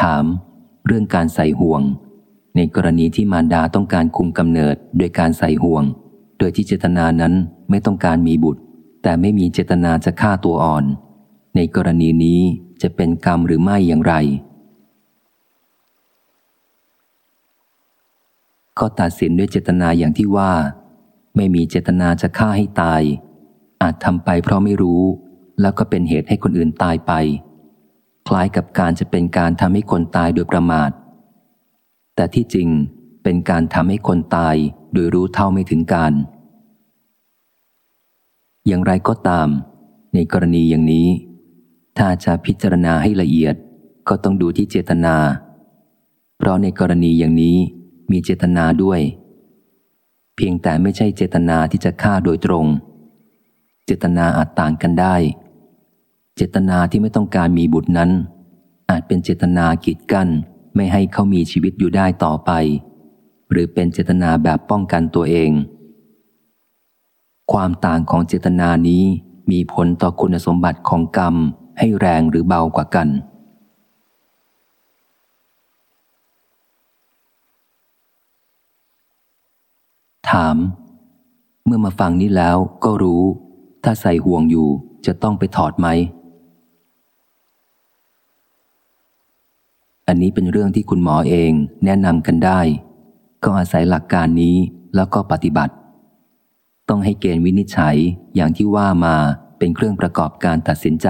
ถาม เรื่องการใส่ห่วง ในกรณีที่มารดาต้องการคุมกำเนิดโดยการใส่ห่วง โดยที่เจตนานั้นไม่ต้องการมีบุตร แต่ไม่มีเจตนาจะฆ่าตัวอ่อน ในกรณีนี้จะเป็นกรรมหรือไม่อย่างไร ก็ตัดสินด้วยเจตนาอย่างที่ว่า ไม่มีเจตนาจะฆ่าให้ตาย อาจทำไปเพราะไม่รู้ แล้วก็เป็นเหตุให้คนอื่นตายไป คล้ายกับการจะเป็นการทำให้คนตายโดยประมาท แต่ที่จริงเป็นการทำให้คนตายโดยรู้เท่าไม่ถึงการ อย่างไรก็ตาม ในกรณีอย่างนี้ ถ้าจะพิจารณาให้ละเอียดก็ต้องดูที่เจตนา เพราะในกรณีอย่างนี้มีเจตนาด้วย เพียงแต่ไม่ใช่เจตนาที่จะฆ่าโดยตรง เจตนาอาจต่างกันได้ เจตนาที่ไม่ต้องการมีบุตรนั้น อาจเป็นเจตนากีดกั้นไม่ให้เขามีชีวิตอยู่ได้ต่อไป หรือเป็นเจตนาแบบป้องกันตัวเอง ความต่างของเจตนานี้มีผลต่อคุณสมบัติของกรรมให้แรงหรือเบากว่ากัน ถาม เมื่อมาฟังนี้แล้วก็รู้ ถ้าใส่ห่วงอยู่จะต้องไปถอดไหม อันนี้เป็นเรื่องที่คุณหมอเองแนะนำกันได้ ก็อาศัยหลักการนี้แล้วก็ปฏิบัติ ต้องให้เกณฑ์วินิจฉัยอย่างที่ว่ามาเป็นเครื่องประกอบการตัดสินใจ